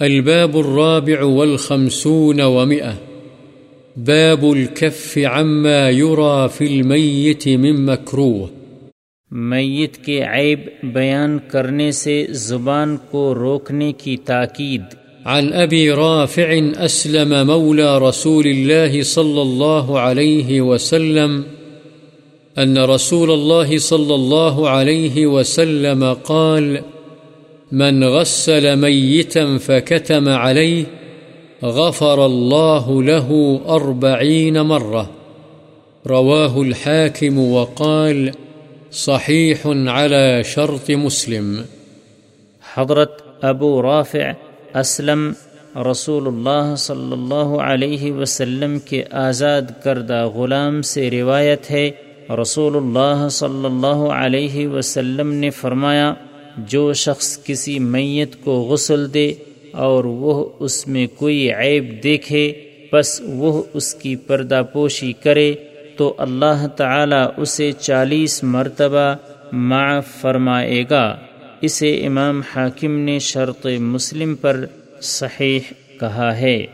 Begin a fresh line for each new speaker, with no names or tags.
الباب الرابع والخمسون ومئة. باب الكف عما يرى في الميت من مكروه.
میت کے عیب بیان کرنے سے زبان کو روکنے کی تاکید.
عن أبي رافع أسلم مولى رسول الله صلى الله عليه وسلم أن رسول الله صلى الله عليه وسلم قال من غسل ميتا فكتم عليه غفر الله له أربعين مرة. رواه الحاكم وقال صحيح على شرط مسلم.
حضرت ابو رافع اسلم رسول اللہ صلی اللہ علیہ وسلم کے آزاد کردہ غلام سے روایت ہے، رسول اللہ صلی اللہ علیہ وسلم نے فرمایا جو شخص کسی میت کو غسل دے اور وہ اس میں کوئی عیب دیکھے بس وہ اس کی پردہ پوشی کرے، تو اللہ تعالی اسے چالیس مرتبہ معاف فرمائے گا۔ اسے امام حاکم نے شرط مسلم پر صحیح کہا ہے۔